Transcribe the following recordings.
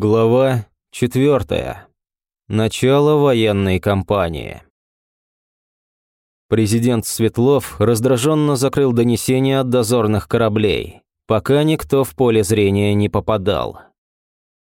Глава 4. Начало военной кампании. Президент Светлов раздраженно закрыл донесения от дозорных кораблей, пока никто в поле зрения не попадал.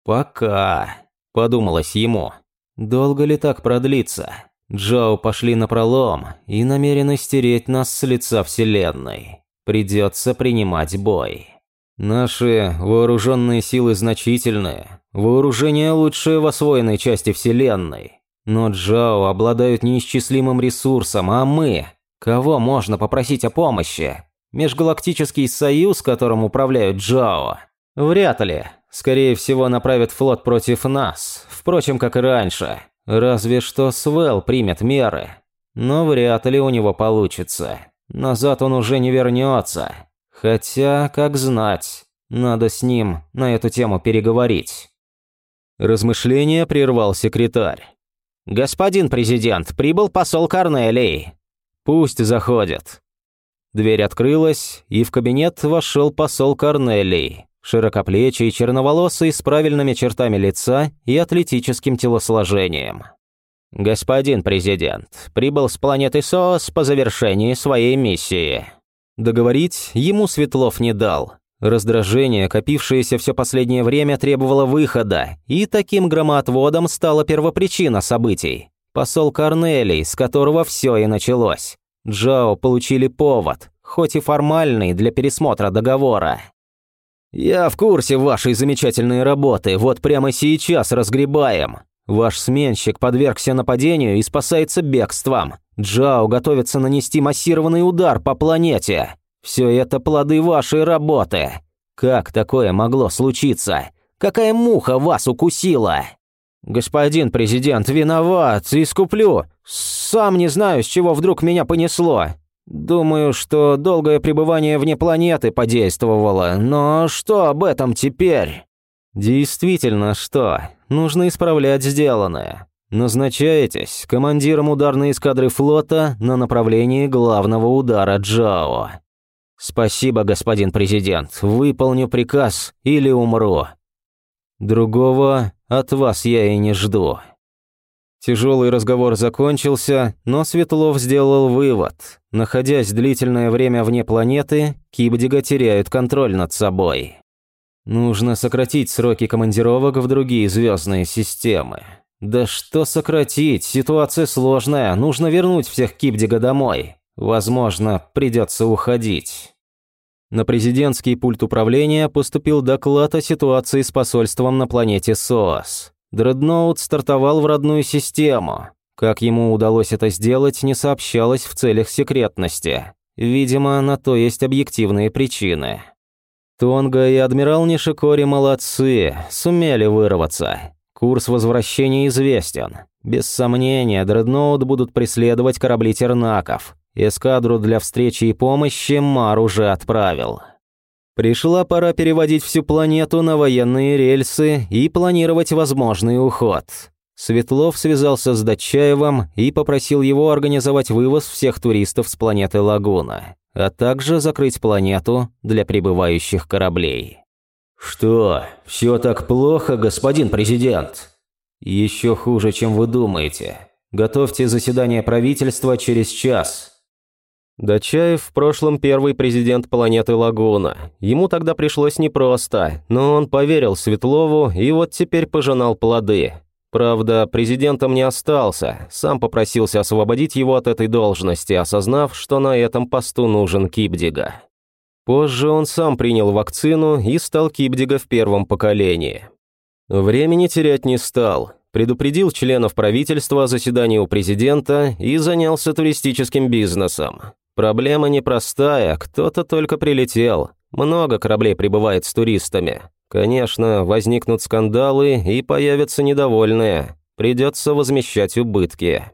«Пока», – подумалось ему. «Долго ли так продлится? Джао пошли на пролом и намерены стереть нас с лица Вселенной. Придется принимать бой». Наши вооруженные силы значительные, вооружение лучшее в освоенной части Вселенной. Но Джао обладают неисчислимым ресурсом, а мы? Кого можно попросить о помощи? Межгалактический союз, которым управляют Джао? Вряд ли. Скорее всего, направят флот против нас, впрочем, как и раньше. Разве что Свел примет меры. Но вряд ли у него получится. Назад он уже не вернется. Хотя, как знать, надо с ним на эту тему переговорить. Размышление прервал секретарь. «Господин президент, прибыл посол Корнелий». «Пусть заходит». Дверь открылась, и в кабинет вошел посол Корнелий, широкоплечий, черноволосый, с правильными чертами лица и атлетическим телосложением. «Господин президент, прибыл с планеты СОС по завершении своей миссии». Договорить ему Светлов не дал. Раздражение, копившееся все последнее время, требовало выхода, и таким громоотводом стала первопричина событий. Посол Корнелий, с которого все и началось. Джао получили повод, хоть и формальный, для пересмотра договора. «Я в курсе вашей замечательной работы, вот прямо сейчас разгребаем. Ваш сменщик подвергся нападению и спасается бегством. Джао готовится нанести массированный удар по планете. Все это плоды вашей работы. Как такое могло случиться? Какая муха вас укусила? Господин президент, виноват, искуплю. Сам не знаю, с чего вдруг меня понесло. Думаю, что долгое пребывание вне планеты подействовало, но что об этом теперь? Действительно, что? Нужно исправлять сделанное. Назначаетесь командиром ударной эскадры флота на направлении главного удара Джао. Спасибо, господин президент. Выполню приказ или умру. Другого от вас я и не жду. Тяжелый разговор закончился, но Светлов сделал вывод. Находясь длительное время вне планеты, Кибдига теряют контроль над собой. Нужно сократить сроки командировок в другие звездные системы. Да что сократить, ситуация сложная, нужно вернуть всех Кипдига домой. Возможно, придется уходить. На президентский пульт управления поступил доклад о ситуации с посольством на планете СОАС. Дредноут стартовал в родную систему. Как ему удалось это сделать, не сообщалось в целях секретности. Видимо, на то есть объективные причины. Тонга и адмирал Нишикори молодцы, сумели вырваться. Курс возвращения известен. Без сомнения, дредноут будут преследовать корабли тернаков. Эскадру для встречи и помощи Мар уже отправил. Пришла пора переводить всю планету на военные рельсы и планировать возможный уход. Светлов связался с Датчаевым и попросил его организовать вывоз всех туристов с планеты Лагуна а также закрыть планету для прибывающих кораблей. «Что, все так плохо, господин президент?» «Еще хуже, чем вы думаете. Готовьте заседание правительства через час». Дачаев в прошлом первый президент планеты Лагуна. Ему тогда пришлось непросто, но он поверил Светлову и вот теперь пожинал плоды. Правда, президентом не остался, сам попросился освободить его от этой должности, осознав, что на этом посту нужен Кипдига. Позже он сам принял вакцину и стал Кипдига в первом поколении. Времени терять не стал, предупредил членов правительства о заседании у президента и занялся туристическим бизнесом. Проблема непростая, кто-то только прилетел. Много кораблей прибывает с туристами. Конечно, возникнут скандалы и появятся недовольные. Придется возмещать убытки.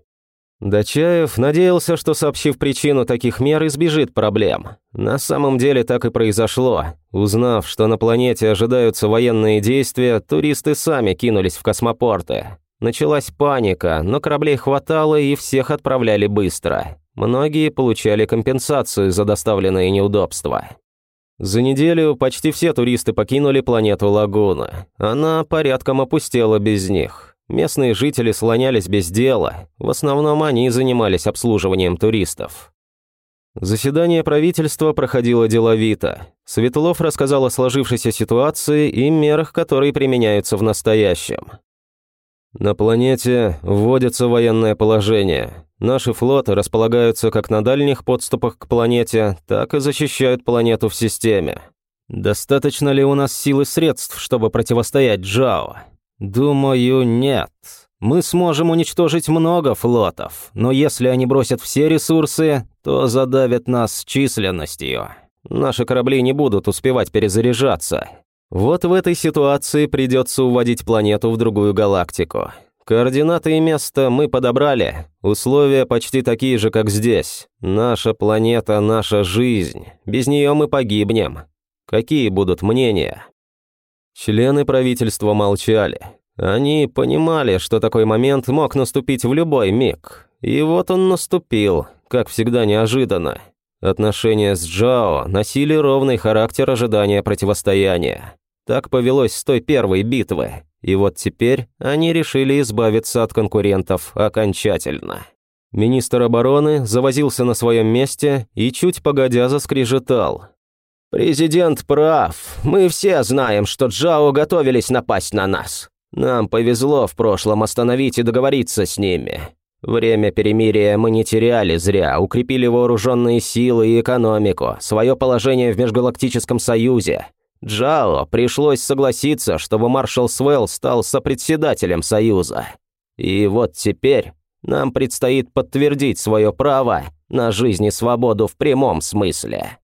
Дачаев надеялся, что, сообщив причину таких мер, избежит проблем. На самом деле так и произошло. Узнав, что на планете ожидаются военные действия, туристы сами кинулись в космопорты. Началась паника, но кораблей хватало и всех отправляли быстро. Многие получали компенсацию за доставленные неудобства. За неделю почти все туристы покинули планету Лагуна. Она порядком опустела без них. Местные жители слонялись без дела. В основном они занимались обслуживанием туристов. Заседание правительства проходило деловито. Светлов рассказал о сложившейся ситуации и мерах, которые применяются в настоящем. На планете вводится военное положение. Наши флоты располагаются как на дальних подступах к планете, так и защищают планету в системе. Достаточно ли у нас сил и средств, чтобы противостоять Джао? Думаю, нет. Мы сможем уничтожить много флотов, но если они бросят все ресурсы, то задавят нас численностью. Наши корабли не будут успевать перезаряжаться. Вот в этой ситуации придется уводить планету в другую галактику. Координаты и место мы подобрали. Условия почти такие же, как здесь. Наша планета – наша жизнь. Без нее мы погибнем. Какие будут мнения? Члены правительства молчали. Они понимали, что такой момент мог наступить в любой миг. И вот он наступил, как всегда неожиданно. Отношения с Джао носили ровный характер ожидания противостояния. Так повелось с той первой битвы. И вот теперь они решили избавиться от конкурентов окончательно. Министр обороны завозился на своем месте и чуть погодя заскрежетал. «Президент прав. Мы все знаем, что Джао готовились напасть на нас. Нам повезло в прошлом остановить и договориться с ними. Время перемирия мы не теряли зря, укрепили вооруженные силы и экономику, свое положение в Межгалактическом Союзе. Джао пришлось согласиться, чтобы маршал Свелл стал сопредседателем Союза. И вот теперь нам предстоит подтвердить свое право на жизнь и свободу в прямом смысле.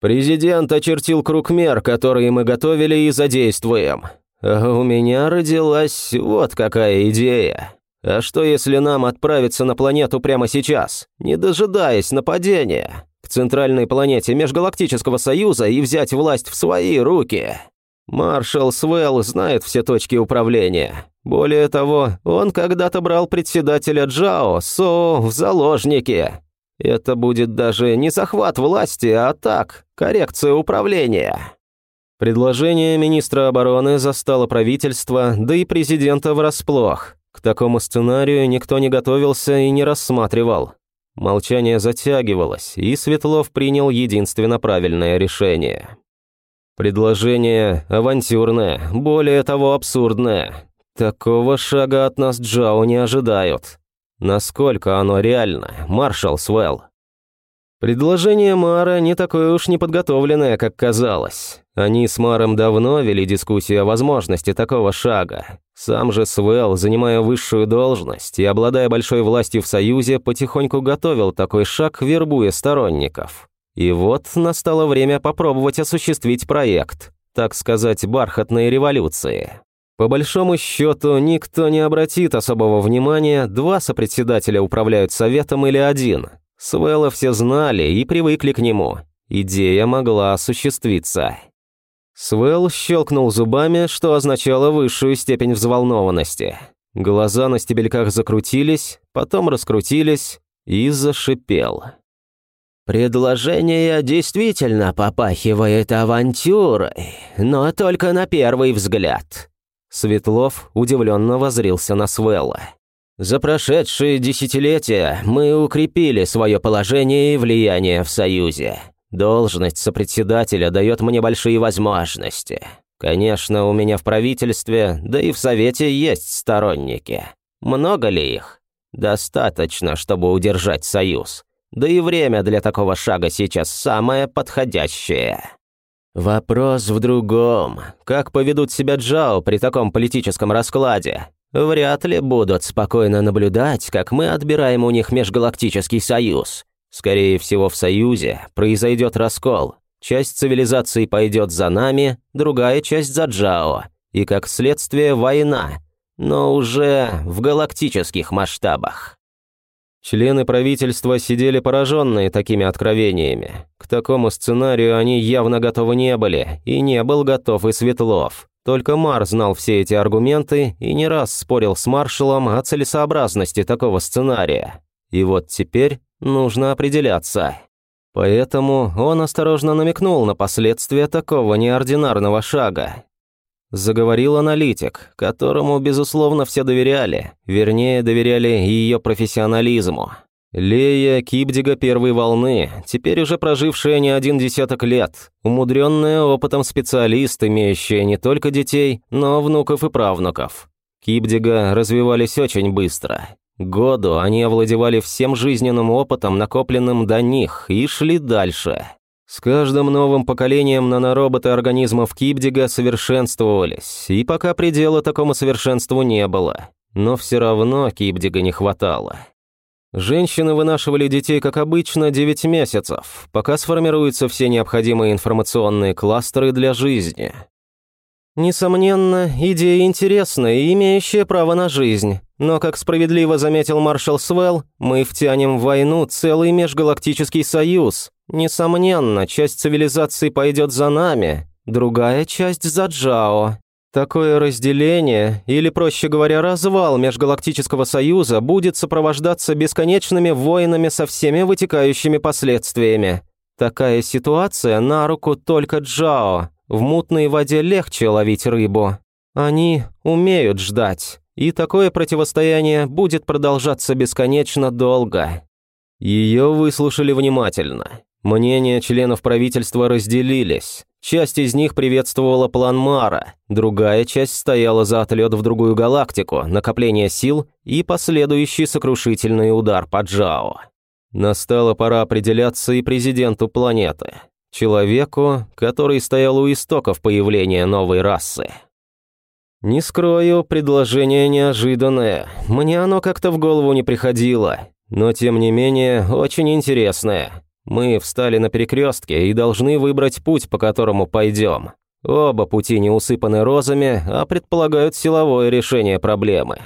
Президент очертил круг мер, которые мы готовили и задействуем. А у меня родилась вот какая идея. А что если нам отправиться на планету прямо сейчас, не дожидаясь нападения, к центральной планете Межгалактического Союза и взять власть в свои руки? Маршал Свелл знает все точки управления. Более того, он когда-то брал председателя Джао Со в заложники. Это будет даже не захват власти, а так, коррекция управления. Предложение министра обороны застало правительство, да и президента врасплох. К такому сценарию никто не готовился и не рассматривал. Молчание затягивалось, и Светлов принял единственно правильное решение. Предложение авантюрное, более того абсурдное. Такого шага от нас Джао не ожидают. Насколько оно реально, маршал Свелл? Предложение Мара не такое уж неподготовленное, как казалось. Они с Маром давно вели дискуссию о возможности такого шага. Сам же Свел, занимая высшую должность и обладая большой властью в Союзе, потихоньку готовил такой шаг, вербуя сторонников. И вот настало время попробовать осуществить проект, так сказать, бархатной революции. По большому счету, никто не обратит особого внимания, два сопредседателя управляют советом или один – Свелла все знали и привыкли к нему. Идея могла осуществиться. Свел щелкнул зубами, что означало высшую степень взволнованности. Глаза на стебельках закрутились, потом раскрутились и зашипел. «Предложение действительно попахивает авантюрой, но только на первый взгляд». Светлов удивленно возрился на Свелла. За прошедшие десятилетия мы укрепили свое положение и влияние в Союзе. Должность сопредседателя дает мне большие возможности. Конечно, у меня в правительстве, да и в Совете есть сторонники. Много ли их? Достаточно, чтобы удержать Союз. Да и время для такого шага сейчас самое подходящее. Вопрос в другом. Как поведут себя Джао при таком политическом раскладе? Вряд ли будут спокойно наблюдать, как мы отбираем у них межгалактический союз. Скорее всего, в союзе произойдет раскол. Часть цивилизации пойдет за нами, другая часть за Джао. И как следствие война, но уже в галактических масштабах. Члены правительства сидели пораженные такими откровениями. К такому сценарию они явно готовы не были, и не был готов и Светлов. Только Мар знал все эти аргументы и не раз спорил с маршалом о целесообразности такого сценария. И вот теперь нужно определяться. Поэтому он осторожно намекнул на последствия такого неординарного шага. Заговорил аналитик, которому, безусловно, все доверяли, вернее, доверяли ее профессионализму. Лея Кипдига первой волны, теперь уже прожившая не один десяток лет, умудренная опытом специалист, имеющая не только детей, но внуков и правнуков. Кипдига развивались очень быстро. Году они овладевали всем жизненным опытом, накопленным до них, и шли дальше. С каждым новым поколением нанороботы организмов Кипдига совершенствовались, и пока предела такому совершенству не было. Но все равно Кипдига не хватало. Женщины вынашивали детей, как обычно, 9 месяцев, пока сформируются все необходимые информационные кластеры для жизни. Несомненно, идея интересная и имеющая право на жизнь. Но, как справедливо заметил маршал Свелл, мы втянем в войну целый межгалактический союз. Несомненно, часть цивилизации пойдет за нами, другая часть за Джао. Такое разделение, или, проще говоря, развал межгалактического союза будет сопровождаться бесконечными войнами со всеми вытекающими последствиями. Такая ситуация на руку только Джао. В мутной воде легче ловить рыбу. Они умеют ждать, и такое противостояние будет продолжаться бесконечно долго. Ее выслушали внимательно. Мнения членов правительства разделились. Часть из них приветствовала план Мара, другая часть стояла за отлет в другую галактику, накопление сил и последующий сокрушительный удар по Джао. Настала пора определяться и президенту планеты, человеку, который стоял у истоков появления новой расы. Не скрою, предложение неожиданное, мне оно как-то в голову не приходило, но тем не менее очень интересное. Мы встали на перекрестке и должны выбрать путь, по которому пойдем. Оба пути не усыпаны розами, а предполагают силовое решение проблемы.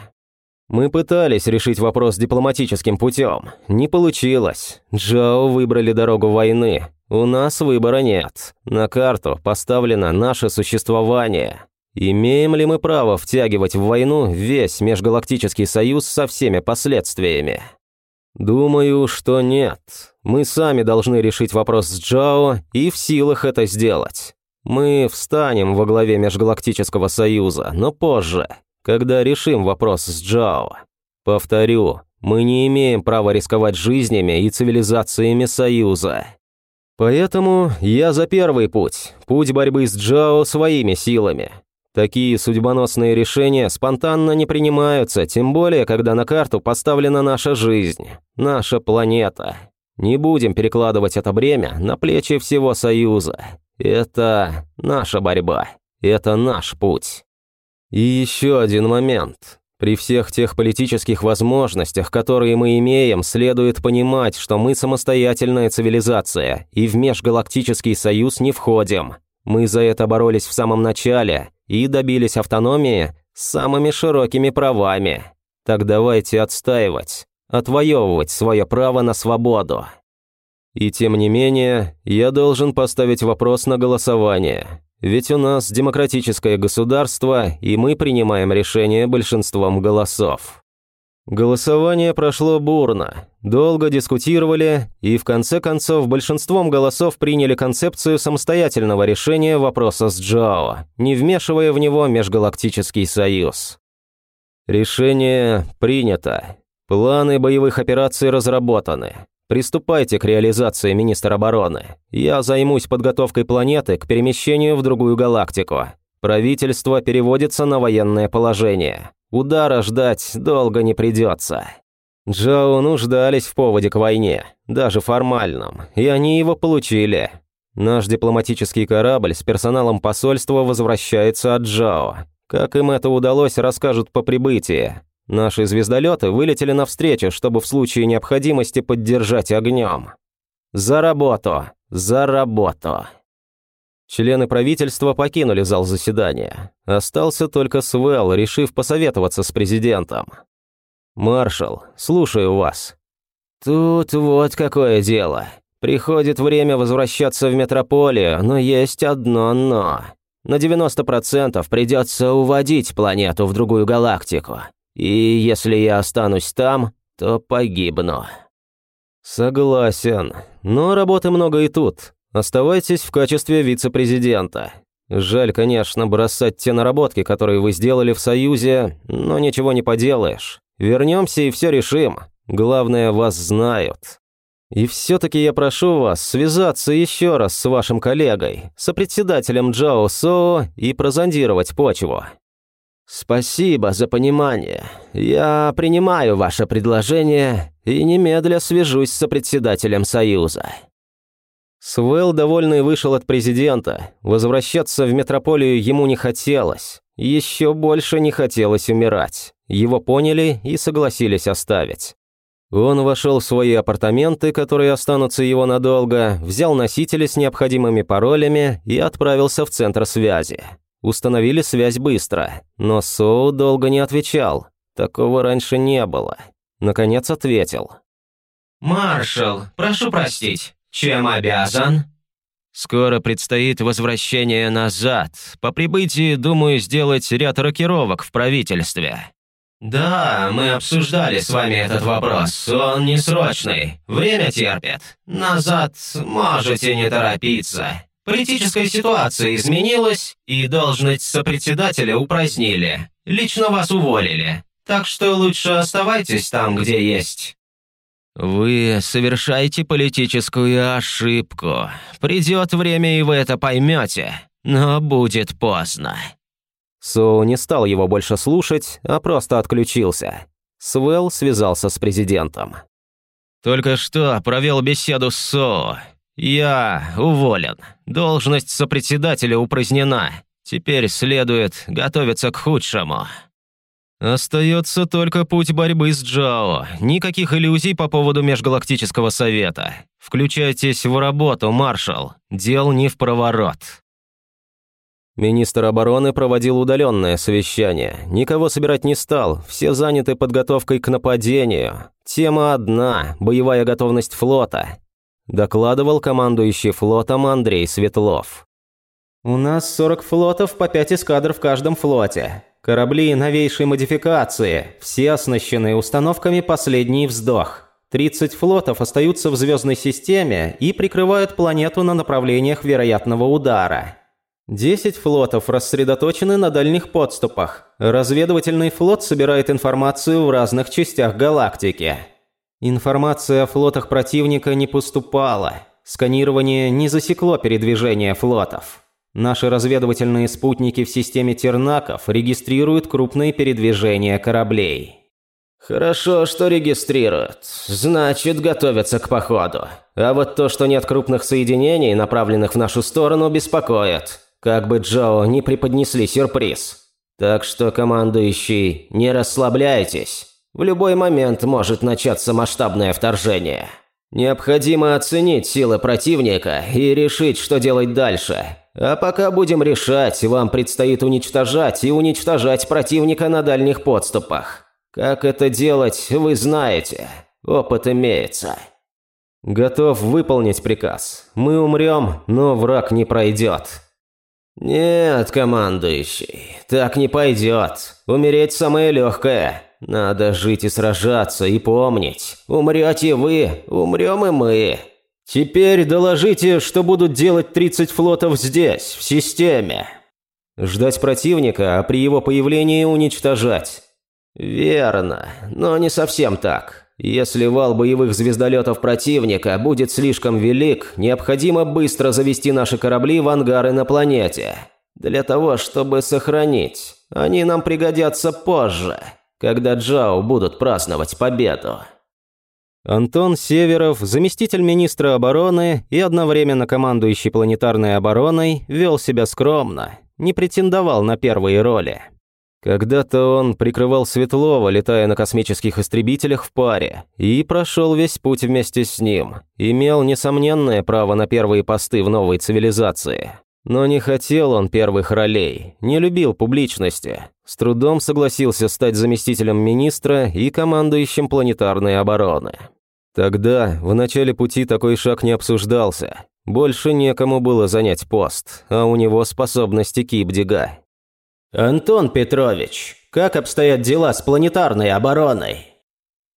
Мы пытались решить вопрос дипломатическим путем. Не получилось. Джао выбрали дорогу войны. У нас выбора нет. На карту поставлено наше существование. Имеем ли мы право втягивать в войну весь межгалактический союз со всеми последствиями? Думаю, что нет. Мы сами должны решить вопрос с Джао и в силах это сделать. Мы встанем во главе Межгалактического Союза, но позже, когда решим вопрос с Джао. Повторю, мы не имеем права рисковать жизнями и цивилизациями Союза. Поэтому я за первый путь, путь борьбы с Джао своими силами. Такие судьбоносные решения спонтанно не принимаются, тем более, когда на карту поставлена наша жизнь, наша планета. Не будем перекладывать это бремя на плечи всего Союза. Это наша борьба. Это наш путь. И еще один момент. При всех тех политических возможностях, которые мы имеем, следует понимать, что мы самостоятельная цивилизация и в межгалактический союз не входим. Мы за это боролись в самом начале и добились автономии с самыми широкими правами. Так давайте отстаивать отвоевывать свое право на свободу. И тем не менее, я должен поставить вопрос на голосование. Ведь у нас демократическое государство, и мы принимаем решение большинством голосов. Голосование прошло бурно, долго дискутировали, и в конце концов большинством голосов приняли концепцию самостоятельного решения вопроса с Джао, не вмешивая в него Межгалактический Союз. Решение принято. Планы боевых операций разработаны. Приступайте к реализации, министр обороны. Я займусь подготовкой планеты к перемещению в другую галактику. Правительство переводится на военное положение. Удара ждать долго не придется. Джоу нуждались в поводе к войне, даже формальном, и они его получили. Наш дипломатический корабль с персоналом посольства возвращается от Джао. Как им это удалось, расскажут по прибытии. Наши звездолеты вылетели навстречу, чтобы в случае необходимости поддержать огнем. За работу! За работу! Члены правительства покинули зал заседания. Остался только Свел, решив посоветоваться с президентом. «Маршал, слушаю вас». «Тут вот какое дело. Приходит время возвращаться в метрополию, но есть одно «но». На 90% придется уводить планету в другую галактику. И если я останусь там, то погибну». «Согласен. Но работы много и тут. Оставайтесь в качестве вице-президента. Жаль, конечно, бросать те наработки, которые вы сделали в Союзе, но ничего не поделаешь. Вернемся и все решим. Главное, вас знают. И все-таки я прошу вас связаться еще раз с вашим коллегой, сопредседателем Джао Соу и прозондировать почву. «Спасибо за понимание. Я принимаю ваше предложение и немедля свяжусь с председателем Союза». Свел, довольный, вышел от президента. Возвращаться в метрополию ему не хотелось. Еще больше не хотелось умирать. Его поняли и согласились оставить. Он вошел в свои апартаменты, которые останутся его надолго, взял носители с необходимыми паролями и отправился в центр связи. Установили связь быстро, но Соу долго не отвечал. Такого раньше не было. Наконец ответил. «Маршал, прошу простить, чем обязан?» «Скоро предстоит возвращение назад. По прибытии, думаю, сделать ряд рокировок в правительстве». «Да, мы обсуждали с вами этот вопрос. Он не срочный. Время терпит. Назад можете не торопиться. Политическая ситуация изменилась, и должность сопредседателя упразднили. Лично вас уволили. Так что лучше оставайтесь там, где есть». «Вы совершаете политическую ошибку. Придет время, и вы это поймете. Но будет поздно». Соу не стал его больше слушать, а просто отключился. Свел связался с президентом. «Только что провел беседу с Соу. «Я уволен. Должность сопредседателя упразднена. Теперь следует готовиться к худшему». «Остается только путь борьбы с Джао. Никаких иллюзий по поводу Межгалактического Совета. Включайтесь в работу, маршал. Дел не в проворот». Министр обороны проводил удаленное совещание. Никого собирать не стал, все заняты подготовкой к нападению. Тема одна – боевая готовность флота докладывал командующий флотом Андрей Светлов. «У нас 40 флотов по 5 эскадр в каждом флоте. Корабли новейшей модификации, все оснащены установками «Последний вздох». 30 флотов остаются в звездной системе и прикрывают планету на направлениях вероятного удара. 10 флотов рассредоточены на дальних подступах. Разведывательный флот собирает информацию в разных частях галактики. Информация о флотах противника не поступала. Сканирование не засекло передвижение флотов. Наши разведывательные спутники в системе Тернаков регистрируют крупные передвижения кораблей. Хорошо, что регистрируют. Значит, готовятся к походу. А вот то, что нет крупных соединений, направленных в нашу сторону, беспокоит. Как бы Джоу не преподнесли сюрприз. Так что, командующий, не расслабляйтесь. В любой момент может начаться масштабное вторжение. Необходимо оценить силы противника и решить, что делать дальше. А пока будем решать, вам предстоит уничтожать и уничтожать противника на дальних подступах. Как это делать, вы знаете. Опыт имеется. Готов выполнить приказ. Мы умрем, но враг не пройдет. Нет, командующий, так не пойдет. Умереть самое легкое. Надо жить и сражаться, и помнить. Умрете вы, умрем и мы. Теперь доложите, что будут делать 30 флотов здесь, в системе. Ждать противника, а при его появлении уничтожать. Верно, но не совсем так. Если вал боевых звездолетов противника будет слишком велик, необходимо быстро завести наши корабли в ангары на планете. Для того, чтобы сохранить. Они нам пригодятся позже когда Джао будут праздновать победу. Антон Северов, заместитель министра обороны и одновременно командующий планетарной обороной, вел себя скромно, не претендовал на первые роли. Когда-то он прикрывал Светлова, летая на космических истребителях в паре, и прошел весь путь вместе с ним, имел несомненное право на первые посты в новой цивилизации. Но не хотел он первых ролей, не любил публичности. С трудом согласился стать заместителем министра и командующим планетарной обороны. Тогда, в начале пути, такой шаг не обсуждался. Больше некому было занять пост, а у него способности кипдига. «Антон Петрович, как обстоят дела с планетарной обороной?»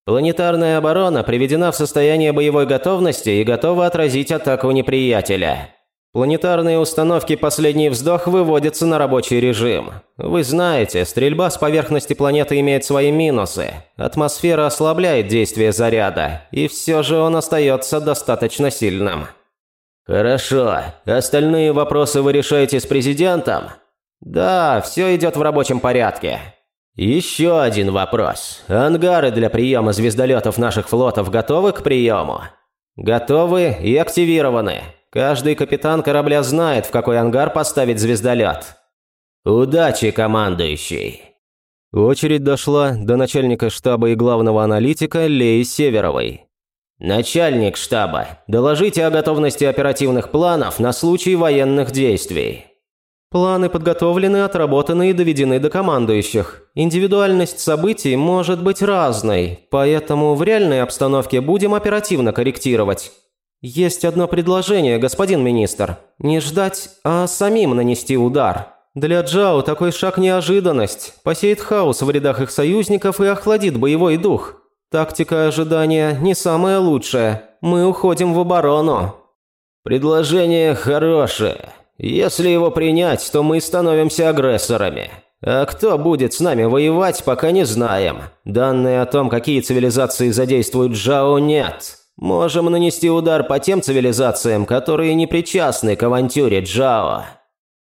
Планетарная оборона приведена в состояние боевой готовности и готова отразить атаку неприятеля. Планетарные установки «Последний вздох» выводятся на рабочий режим. Вы знаете, стрельба с поверхности планеты имеет свои минусы. Атмосфера ослабляет действие заряда, и все же он остается достаточно сильным. Хорошо. Остальные вопросы вы решаете с президентом? Да, все идет в рабочем порядке. Еще один вопрос. Ангары для приема звездолетов наших флотов готовы к приему? Готовы и активированы. Каждый капитан корабля знает, в какой ангар поставить звездолет. Удачи, командующий!» Очередь дошла до начальника штаба и главного аналитика Леи Северовой. «Начальник штаба, доложите о готовности оперативных планов на случай военных действий». Планы подготовлены, отработаны и доведены до командующих. Индивидуальность событий может быть разной, поэтому в реальной обстановке будем оперативно корректировать. «Есть одно предложение, господин министр. Не ждать, а самим нанести удар. Для Джао такой шаг – неожиданность. Посеет хаос в рядах их союзников и охладит боевой дух. Тактика ожидания не самая лучшая. Мы уходим в оборону». «Предложение хорошее. Если его принять, то мы становимся агрессорами. А кто будет с нами воевать, пока не знаем. Данные о том, какие цивилизации задействуют Джао, нет». Можем нанести удар по тем цивилизациям, которые не причастны к авантюре Джао».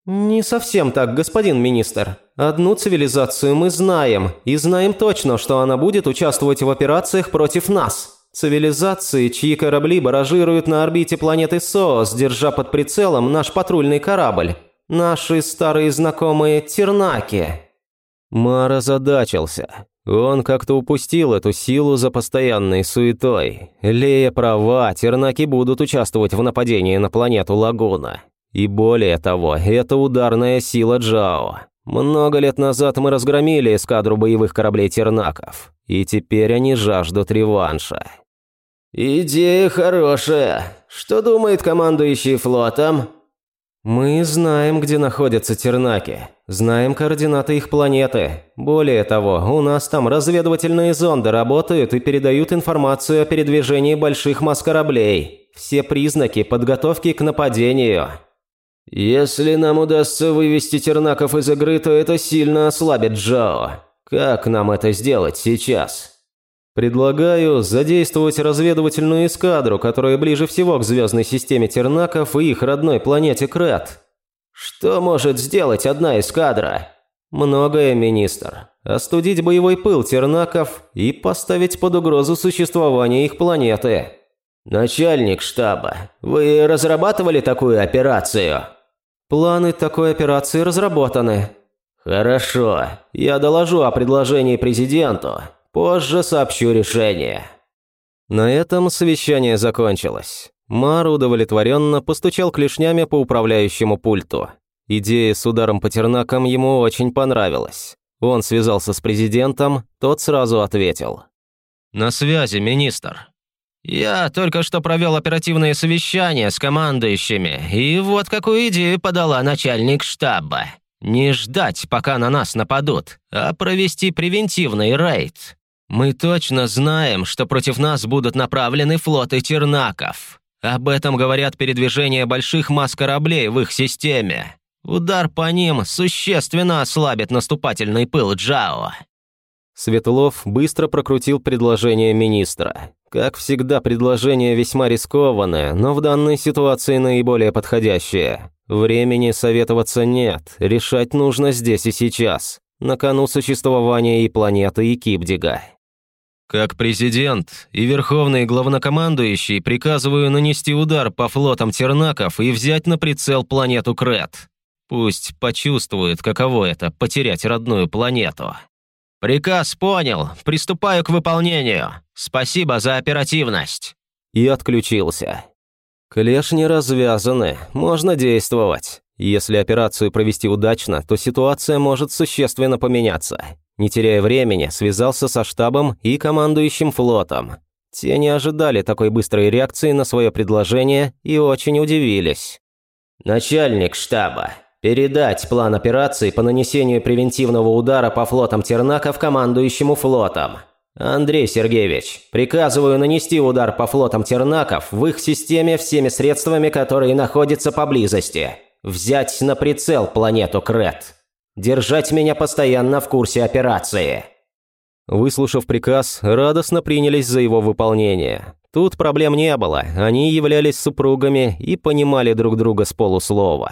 «Не совсем так, господин министр. Одну цивилизацию мы знаем, и знаем точно, что она будет участвовать в операциях против нас. Цивилизации, чьи корабли баражируют на орбите планеты Соос, держа под прицелом наш патрульный корабль. Наши старые знакомые Тернаки». Мара задачился. Он как-то упустил эту силу за постоянной суетой. Лея права, тернаки будут участвовать в нападении на планету Лагуна. И более того, это ударная сила Джао. Много лет назад мы разгромили эскадру боевых кораблей тернаков, и теперь они жаждут реванша. «Идея хорошая. Что думает командующий флотом?» «Мы знаем, где находятся тернаки. Знаем координаты их планеты. Более того, у нас там разведывательные зонды работают и передают информацию о передвижении больших масс кораблей. Все признаки подготовки к нападению». «Если нам удастся вывести тернаков из игры, то это сильно ослабит Джао. Как нам это сделать сейчас?» Предлагаю задействовать разведывательную эскадру, которая ближе всего к звездной системе Тернаков и их родной планете Крет. Что может сделать одна эскадра? Многое, министр. Остудить боевой пыл Тернаков и поставить под угрозу существование их планеты. Начальник штаба, вы разрабатывали такую операцию? Планы такой операции разработаны. Хорошо. Я доложу о предложении президенту. Позже сообщу решение». На этом совещание закончилось. Мар удовлетворенно постучал клешнями по управляющему пульту. Идея с ударом по тернакам ему очень понравилась. Он связался с президентом, тот сразу ответил. «На связи, министр. Я только что провел оперативное совещание с командующими, и вот какую идею подала начальник штаба. Не ждать, пока на нас нападут, а провести превентивный рейд. Мы точно знаем, что против нас будут направлены флоты тернаков. Об этом говорят передвижения больших масс кораблей в их системе. Удар по ним существенно ослабит наступательный пыл Джао. Светлов быстро прокрутил предложение министра. Как всегда, предложение весьма рискованное, но в данной ситуации наиболее подходящее. Времени советоваться нет, решать нужно здесь и сейчас. На кону существования и планеты, и Кипдига. Как президент и верховный главнокомандующий приказываю нанести удар по флотам тернаков и взять на прицел планету Крет. Пусть почувствует, каково это – потерять родную планету. Приказ понял, приступаю к выполнению. Спасибо за оперативность. И отключился. Клешни развязаны, можно действовать. Если операцию провести удачно, то ситуация может существенно поменяться. Не теряя времени, связался со штабом и командующим флотом. Те не ожидали такой быстрой реакции на свое предложение и очень удивились. «Начальник штаба, передать план операции по нанесению превентивного удара по флотам Тернаков командующему флотом. «Андрей Сергеевич, приказываю нанести удар по флотам тернаков в их системе всеми средствами, которые находятся поблизости. Взять на прицел планету Крет. Держать меня постоянно в курсе операции». Выслушав приказ, радостно принялись за его выполнение. Тут проблем не было, они являлись супругами и понимали друг друга с полуслова.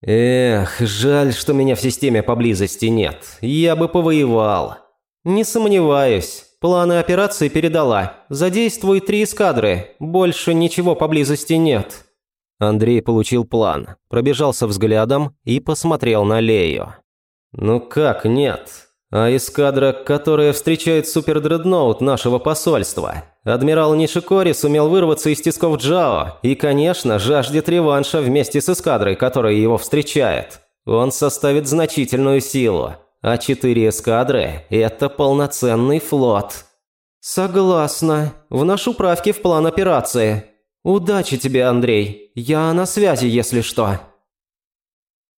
«Эх, жаль, что меня в системе поблизости нет. Я бы повоевал». «Не сомневаюсь. Планы операции передала. Задействуй три эскадры. Больше ничего поблизости нет». Андрей получил план, пробежался взглядом и посмотрел на Лею. «Ну как нет? А эскадра, которая встречает супердредноут нашего посольства. Адмирал Нишикори сумел вырваться из тисков Джао и, конечно, жаждет реванша вместе с эскадрой, которая его встречает. Он составит значительную силу, а четыре эскадры – это полноценный флот. Согласна. Вношу правки в план операции. Удачи тебе, Андрей. Я на связи, если что.